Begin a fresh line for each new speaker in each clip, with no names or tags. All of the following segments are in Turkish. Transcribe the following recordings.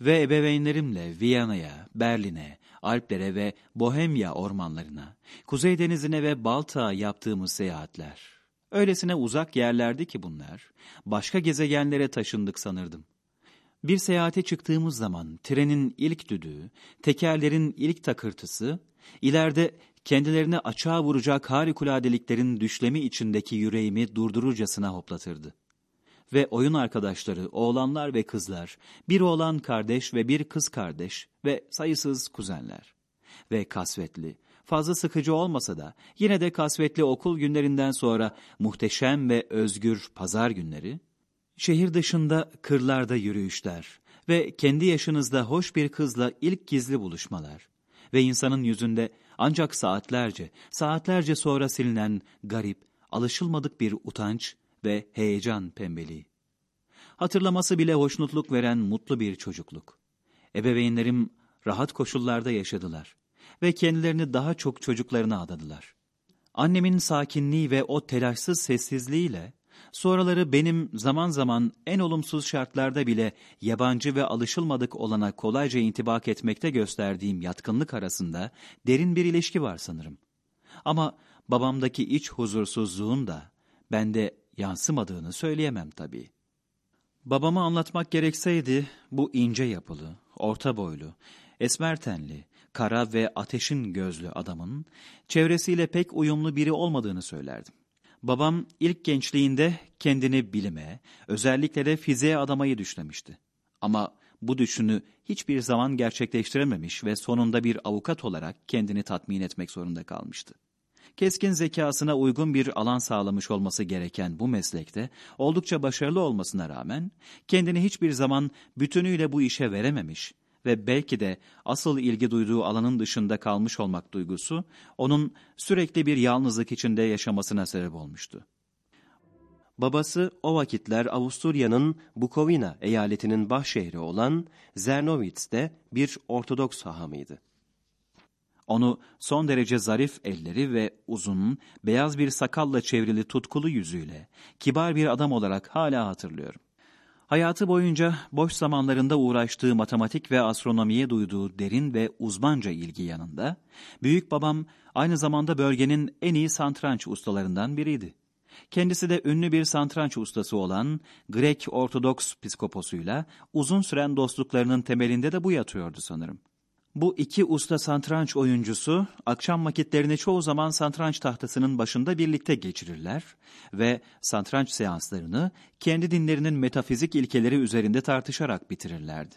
Ve ebeveynlerimle Viyana'ya, Berlin'e, Alplere ve Bohemya ormanlarına, Kuzey Denizi'ne ve Baltık'a yaptığımız seyahatler. Öylesine uzak yerlerdi ki bunlar, başka gezegenlere taşındık sanırdım. Bir seyahate çıktığımız zaman trenin ilk düdüğü, tekerlerin ilk takırtısı, ileride kendilerini açığa vuracak harikuladeliklerin düşlemi içindeki yüreğimi durdururcasına hoplatırdı. Ve oyun arkadaşları, oğlanlar ve kızlar, bir oğlan kardeş ve bir kız kardeş ve sayısız kuzenler. Ve kasvetli, fazla sıkıcı olmasa da yine de kasvetli okul günlerinden sonra muhteşem ve özgür pazar günleri, şehir dışında kırlarda yürüyüşler ve kendi yaşınızda hoş bir kızla ilk gizli buluşmalar ve insanın yüzünde ancak saatlerce, saatlerce sonra silinen garip, alışılmadık bir utanç ve heyecan pembeliği. Hatırlaması bile hoşnutluk veren mutlu bir çocukluk. Ebeveynlerim rahat koşullarda yaşadılar ve kendilerini daha çok çocuklarına adadılar. Annemin sakinliği ve o telaşsız sessizliğiyle sonraları benim zaman zaman en olumsuz şartlarda bile yabancı ve alışılmadık olana kolayca intibak etmekte gösterdiğim yatkınlık arasında derin bir ilişki var sanırım. Ama babamdaki iç huzursuzluğun da bende yansımadığını söyleyemem tabii. Babamı anlatmak gerekseydi bu ince yapılı, orta boylu, esmer tenli, kara ve ateşin gözlü adamın çevresiyle pek uyumlu biri olmadığını söylerdim. Babam ilk gençliğinde kendini bilime, özellikle de fiziğe adamayı düşlemişti. Ama bu düşünü hiçbir zaman gerçekleştirememiş ve sonunda bir avukat olarak kendini tatmin etmek zorunda kalmıştı. Keskin zekasına uygun bir alan sağlamış olması gereken bu meslekte oldukça başarılı olmasına rağmen kendini hiçbir zaman bütünüyle bu işe verememiş ve belki de asıl ilgi duyduğu alanın dışında kalmış olmak duygusu onun sürekli bir yalnızlık içinde yaşamasına sebep olmuştu.
Babası o vakitler Avusturya'nın Bukovina eyaletinin baş şehri olan Zernowitz'te bir Ortodoks hahamıydı.
Onu son derece zarif elleri ve uzun, beyaz bir sakalla çevrili tutkulu yüzüyle, kibar bir adam olarak hala hatırlıyorum. Hayatı boyunca boş zamanlarında uğraştığı matematik ve astronomiye duyduğu derin ve uzmanca ilgi yanında, büyük babam aynı zamanda bölgenin en iyi santranç ustalarından biriydi. Kendisi de ünlü bir santranç ustası olan Grek Ortodoks piskoposuyla uzun süren dostluklarının temelinde de bu yatıyordu sanırım. Bu iki usta santranç oyuncusu akşam vakitlerini çoğu zaman santranç tahtasının başında birlikte geçirirler ve santranç seanslarını kendi dinlerinin metafizik ilkeleri üzerinde tartışarak bitirirlerdi.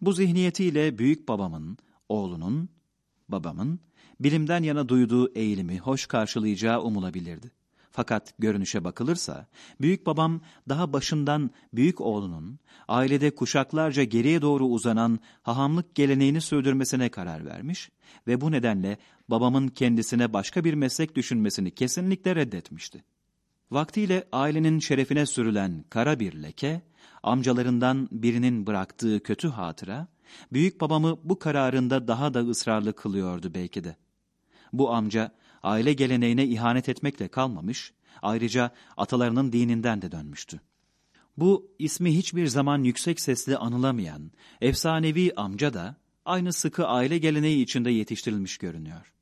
Bu zihniyetiyle büyük babamın, oğlunun, babamın bilimden yana duyduğu eğilimi hoş karşılayacağı umulabilirdi. Fakat görünüşe bakılırsa, büyük babam daha başından büyük oğlunun, ailede kuşaklarca geriye doğru uzanan hahamlık geleneğini sürdürmesine karar vermiş ve bu nedenle babamın kendisine başka bir meslek düşünmesini kesinlikle reddetmişti. Vaktiyle ailenin şerefine sürülen kara bir leke, amcalarından birinin bıraktığı kötü hatıra, büyük babamı bu kararında daha da ısrarlı kılıyordu belki de. Bu amca, aile geleneğine ihanet etmekle kalmamış, ayrıca atalarının dininden de dönmüştü. Bu ismi hiçbir zaman yüksek sesle anılamayan, efsanevi amca da aynı sıkı aile geleneği içinde yetiştirilmiş görünüyor.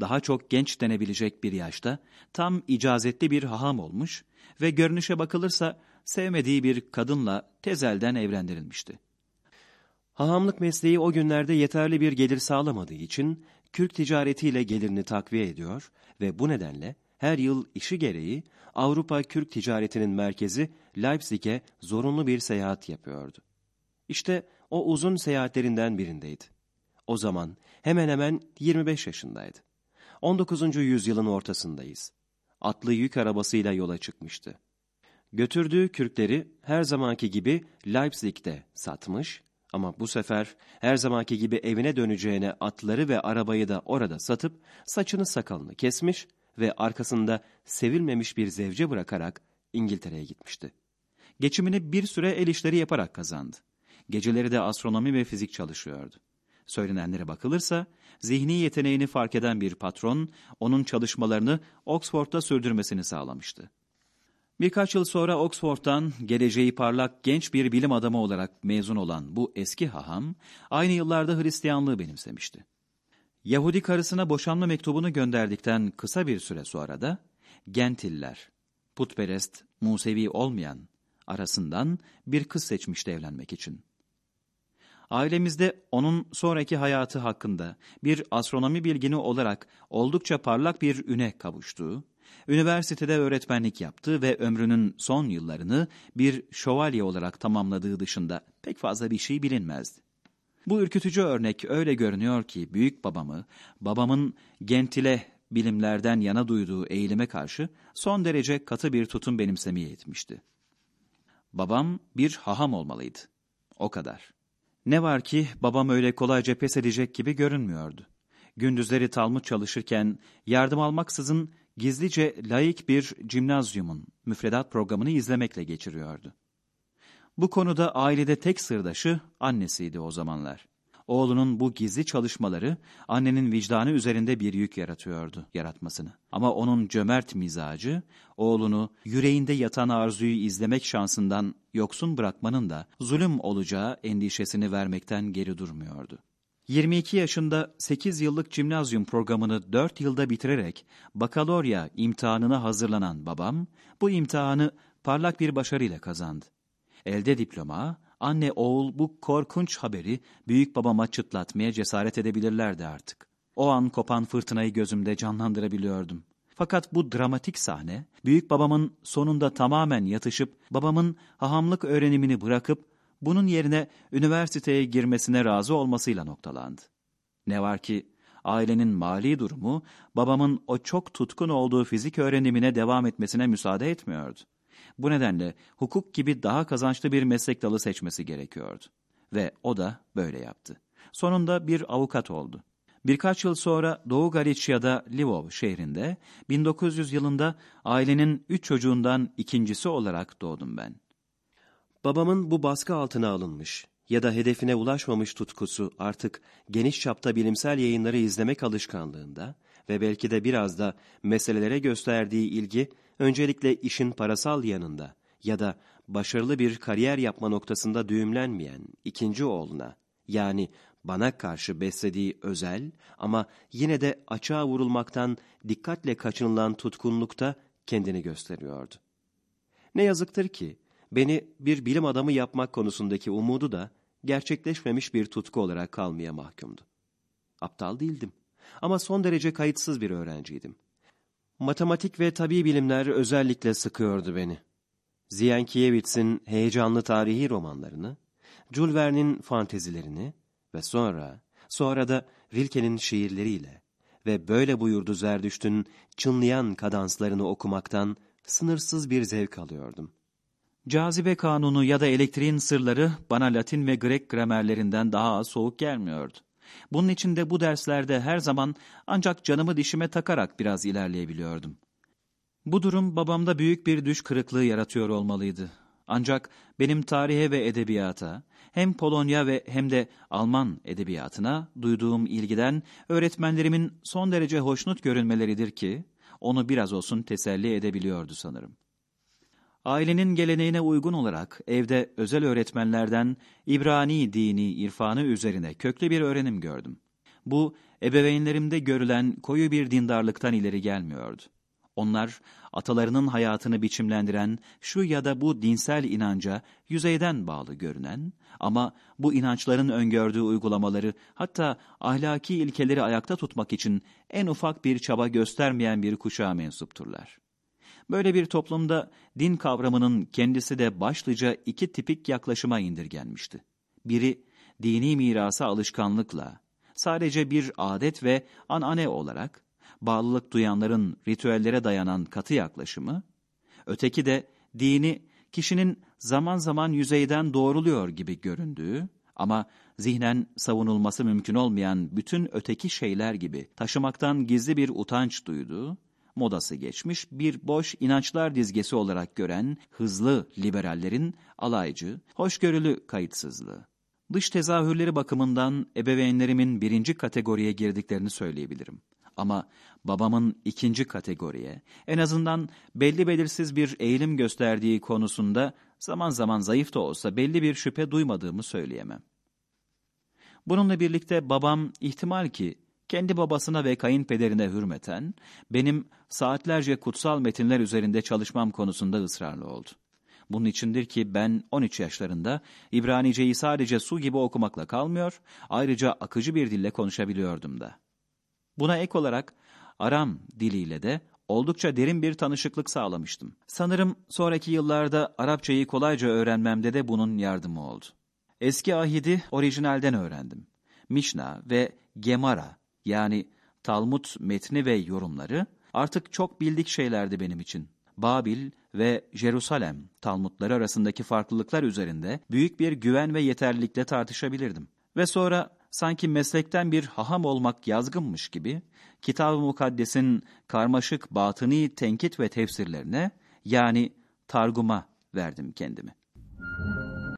Daha çok genç denebilecek bir yaşta tam icazetli bir haham olmuş ve görünüşe bakılırsa sevmediği bir kadınla tezelden evlendirilmişti.
Hahamlık mesleği o günlerde yeterli bir gelir sağlamadığı için Kürk ticaretiyle gelirini takviye ediyor ve bu nedenle her yıl işi gereği Avrupa Kürk ticaretinin merkezi Leipzig'e zorunlu bir seyahat yapıyordu. İşte o uzun seyahatlerinden birindeydi. O zaman hemen hemen 25 yaşındaydı. 19. yüzyılın ortasındayız. Atlı yük arabasıyla yola çıkmıştı. Götürdüğü kürkleri her zamanki gibi Leipzig'te satmış ama bu sefer her zamanki gibi evine döneceğine atları ve arabayı da orada satıp saçını sakalını kesmiş ve arkasında sevilmemiş bir zevce bırakarak İngiltere'ye gitmişti.
Geçimini bir süre el işleri yaparak kazandı. Geceleri de astronomi ve fizik çalışıyordu. Söylenenlere bakılırsa, zihni yeteneğini fark eden bir patron, onun çalışmalarını Oxford'da sürdürmesini sağlamıştı. Birkaç yıl sonra Oxford'dan geleceği parlak genç bir bilim adamı olarak mezun olan bu eski haham, aynı yıllarda Hristiyanlığı benimsemişti. Yahudi karısına boşanma mektubunu gönderdikten kısa bir süre sonra da Gentiller, putperest, Musevi olmayan arasından bir kız seçmişti evlenmek için. Ailemizde onun sonraki hayatı hakkında bir astronomi bilgini olarak oldukça parlak bir üne kavuştuğu, üniversitede öğretmenlik yaptığı ve ömrünün son yıllarını bir şövalye olarak tamamladığı dışında pek fazla bir şey bilinmezdi. Bu ürkütücü örnek öyle görünüyor ki büyük babamı, babamın gentile bilimlerden yana duyduğu eğilime karşı son derece katı bir tutum benimsemeye etmişti. Babam bir haham olmalıydı. O kadar. Ne var ki babam öyle kolayca pes edecek gibi görünmüyordu. Gündüzleri Talmud çalışırken yardım almaksızın gizlice laik bir cimnazyumun müfredat programını izlemekle geçiriyordu. Bu konuda ailede tek sırdaşı annesiydi o zamanlar. Oğlunun bu gizli çalışmaları annenin vicdanı üzerinde bir yük yaratıyordu yaratmasını. Ama onun cömert mizacı oğlunu yüreğinde yatan arzuyu izlemek şansından yoksun bırakmanın da zulüm olacağı endişesini vermekten geri durmuyordu. 22 yaşında 8 yıllık cimnazyum programını 4 yılda bitirerek bakalorya imtihanına hazırlanan babam bu imtihanı parlak bir başarıyla kazandı. Elde diploma, anne oğul bu korkunç haberi büyük babama çıtlatmaya cesaret edebilirlerdi artık. O an kopan fırtınayı gözümde canlandırabiliyordum. Fakat bu dramatik sahne, büyük babamın sonunda tamamen yatışıp, babamın hahamlık öğrenimini bırakıp, bunun yerine üniversiteye girmesine razı olmasıyla noktalandı. Ne var ki, ailenin mali durumu, babamın o çok tutkun olduğu fizik öğrenimine devam etmesine müsaade etmiyordu. Bu nedenle hukuk gibi daha kazançlı bir meslek dalı seçmesi gerekiyordu. Ve o da böyle yaptı. Sonunda bir avukat oldu. Birkaç yıl sonra Doğu Galicia'da Lvov şehrinde 1900 yılında ailenin üç çocuğundan ikincisi olarak doğdum ben.
Babamın bu baskı altına alınmış ya da hedefine ulaşmamış tutkusu artık geniş çapta bilimsel yayınları izlemek alışkanlığında ve belki de biraz da meselelere gösterdiği ilgi öncelikle işin parasal yanında ya da başarılı bir kariyer yapma noktasında düğümlenmeyen ikinci oğluna yani bana karşı beslediği özel ama yine de açığa vurulmaktan dikkatle kaçınılan tutkunlukta kendini gösteriyordu. Ne yazıktır ki beni bir bilim adamı yapmak konusundaki umudu da gerçekleşmemiş bir tutku olarak kalmaya mahkumdu. Aptal değildim ama son derece kayıtsız bir öğrenciydim. Matematik ve tabi bilimler özellikle sıkıyordu beni. Ziyankiewicz'in heyecanlı tarihi romanlarını, Jules Verne'in fantezilerini ve sonra, sonra da Rilke'nin şiirleriyle ve böyle buyurdu Zerdüşt'ün çınlayan kadanslarını okumaktan sınırsız bir zevk alıyordum.
Cazibe kanunu ya da elektriğin sırları bana Latin ve Grek gramerlerinden daha soğuk gelmiyordu. Bunun için de bu derslerde her zaman ancak canımı dişime takarak biraz ilerleyebiliyordum. Bu durum babamda büyük bir düş kırıklığı yaratıyor olmalıydı. Ancak benim tarihe ve edebiyata, hem Polonya ve hem de Alman edebiyatına duyduğum ilgiden öğretmenlerimin son derece hoşnut görünmeleridir ki, onu biraz olsun teselli edebiliyordu sanırım. Ailenin geleneğine uygun olarak evde özel öğretmenlerden İbrani dini irfanı üzerine köklü bir öğrenim gördüm. Bu ebeveynlerimde görülen koyu bir dindarlıktan ileri gelmiyordu. Onlar atalarının hayatını biçimlendiren şu ya da bu dinsel inanca yüzeyden bağlı görünen ama bu inançların öngördüğü uygulamaları hatta ahlaki ilkeleri ayakta tutmak için en ufak bir çaba göstermeyen bir kuşağa mensupturlar. Böyle bir toplumda din kavramının kendisi de başlıca iki tipik yaklaşıma indirgenmişti. Biri dini mirasa alışkanlıkla, sadece bir adet ve anane olarak bağlılık duyanların ritüellere dayanan katı yaklaşımı, öteki de dini kişinin zaman zaman yüzeyden doğruluyor gibi göründüğü ama zihnen savunulması mümkün olmayan bütün öteki şeyler gibi taşımaktan gizli bir utanç duyduğu, modası geçmiş bir boş inançlar dizgesi olarak gören hızlı liberallerin alaycı, hoşgörülü kayıtsızlığı. Dış tezahürleri bakımından ebeveynlerimin birinci kategoriye girdiklerini söyleyebilirim. Ama babamın ikinci kategoriye, en azından belli belirsiz bir eğilim gösterdiği konusunda zaman zaman zayıf da olsa belli bir şüphe duymadığımı söyleyemem. Bununla birlikte babam ihtimal ki kendi babasına ve kayınpederine hürmeten, benim saatlerce kutsal metinler üzerinde çalışmam konusunda ısrarlı oldu. Bunun içindir ki ben 13 yaşlarında İbranice'yi sadece su gibi okumakla kalmıyor, ayrıca akıcı bir dille konuşabiliyordum da. Buna ek olarak Aram diliyle de oldukça derin bir tanışıklık sağlamıştım. Sanırım sonraki yıllarda Arapçayı kolayca öğrenmemde de bunun yardımı oldu. Eski ahidi orijinalden öğrendim. Mişna ve Gemara yani Talmud metni ve yorumları artık çok bildik şeylerdi benim için. Babil ve Jerusalem Talmudları arasındaki farklılıklar üzerinde büyük bir güven ve yeterlilikle tartışabilirdim. Ve sonra sanki meslekten bir haham olmak yazgınmış gibi Kitab-ı Mukaddes'in karmaşık batıni tenkit ve tefsirlerine yani targuma verdim kendimi.